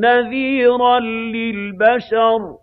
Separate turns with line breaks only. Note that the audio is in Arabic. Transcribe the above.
نَذِيرًا لِّلْبَشَرِ.